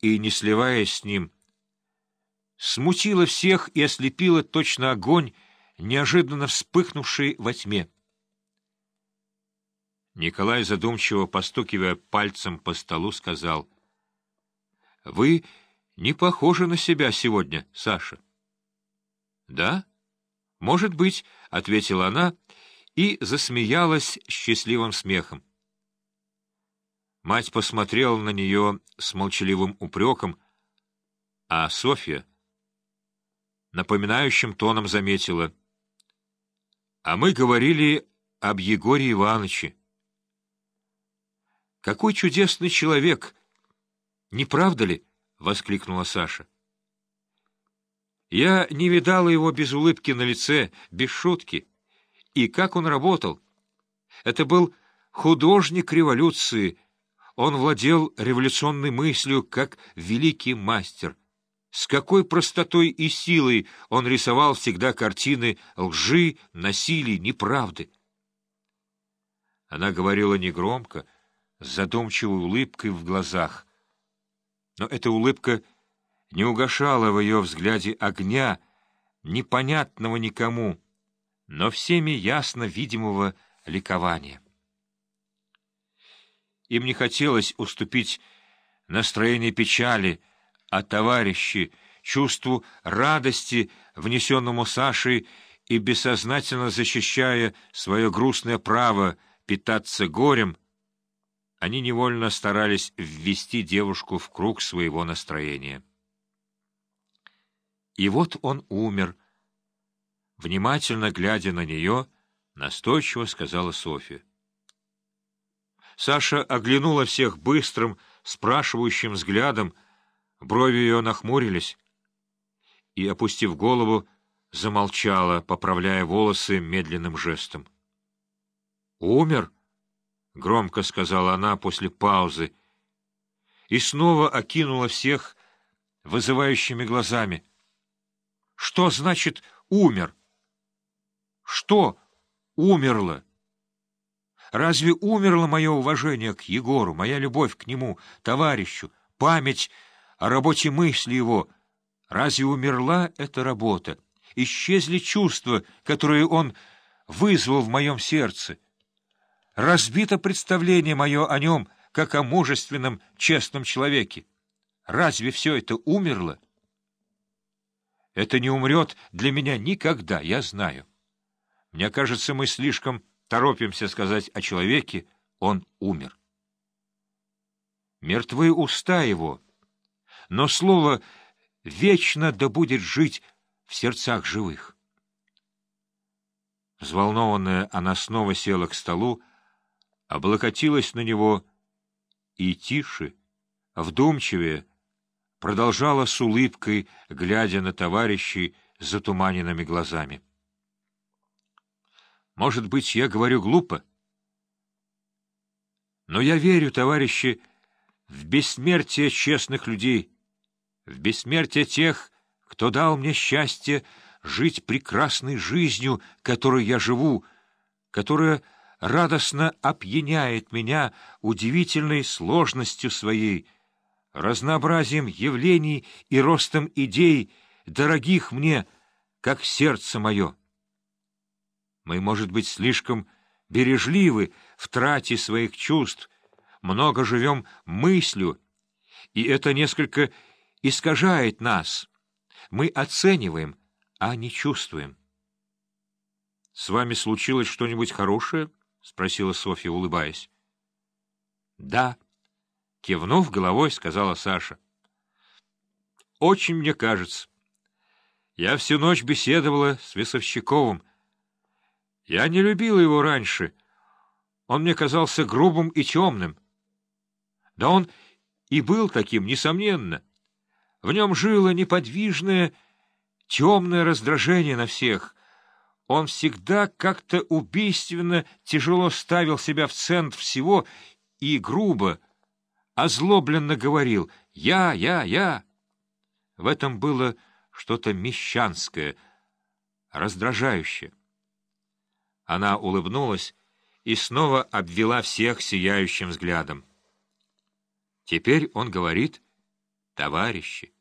и не сливаясь с ним, смутила всех и ослепила точно огонь, неожиданно вспыхнувший во тьме. Николай, задумчиво постукивая пальцем по столу, сказал, — Вы не похожи на себя сегодня, Саша. — Да? — Может быть, — ответила она и засмеялась счастливым смехом. Мать посмотрела на нее с молчаливым упреком, а Софья напоминающим тоном заметила. — А мы говорили об Егоре Ивановиче. — Какой чудесный человек! Не правда ли? — воскликнула Саша. Я не видала его без улыбки на лице, без шутки. И как он работал? Это был художник революции. Он владел революционной мыслью, как великий мастер. С какой простотой и силой он рисовал всегда картины лжи, насилия, неправды. Она говорила негромко, с задумчивой улыбкой в глазах. Но эта улыбка не угошала в ее взгляде огня, непонятного никому, но всеми ясно видимого ликования. Им не хотелось уступить настроение печали, а товарищи, чувству радости, внесенному Сашей и бессознательно защищая свое грустное право питаться горем, они невольно старались ввести девушку в круг своего настроения. И вот он умер. Внимательно глядя на нее, настойчиво сказала Софья. Саша оглянула всех быстрым, спрашивающим взглядом, брови ее нахмурились, и, опустив голову, замолчала, поправляя волосы медленным жестом. «Умер?» — громко сказала она после паузы, и снова окинула всех вызывающими глазами. «Что значит «умер»? Что умерло?» Разве умерло мое уважение к Егору, моя любовь к нему, товарищу, память о работе мысли его? Разве умерла эта работа? Исчезли чувства, которые он вызвал в моем сердце? Разбито представление мое о нем, как о мужественном, честном человеке. Разве все это умерло? Это не умрет для меня никогда, я знаю. Мне кажется, мы слишком торопимся сказать о человеке, он умер. Мертвы уста его, но слово «вечно да будет жить» в сердцах живых. Взволнованная, она снова села к столу, облокотилась на него и тише, вдумчивее, продолжала с улыбкой, глядя на товарищей затуманенными глазами. Может быть, я говорю глупо? Но я верю, товарищи, в бессмертие честных людей, в бессмертие тех, кто дал мне счастье жить прекрасной жизнью, которой я живу, которая радостно опьяняет меня удивительной сложностью своей, разнообразием явлений и ростом идей, дорогих мне, как сердце мое. Мы, может быть, слишком бережливы в трате своих чувств, много живем мыслью, и это несколько искажает нас. Мы оцениваем, а не чувствуем. — С вами случилось что-нибудь хорошее? — спросила Софья, улыбаясь. — Да, — кивнув головой, сказала Саша. — Очень мне кажется. Я всю ночь беседовала с Весовщиковым, я не любил его раньше. Он мне казался грубым и темным. Да он и был таким, несомненно. В нем жило неподвижное, темное раздражение на всех. Он всегда как-то убийственно тяжело ставил себя в центр всего и грубо, озлобленно говорил «Я, я, я». В этом было что-то мещанское, раздражающее. Она улыбнулась и снова обвела всех сияющим взглядом. Теперь он говорит товарищи.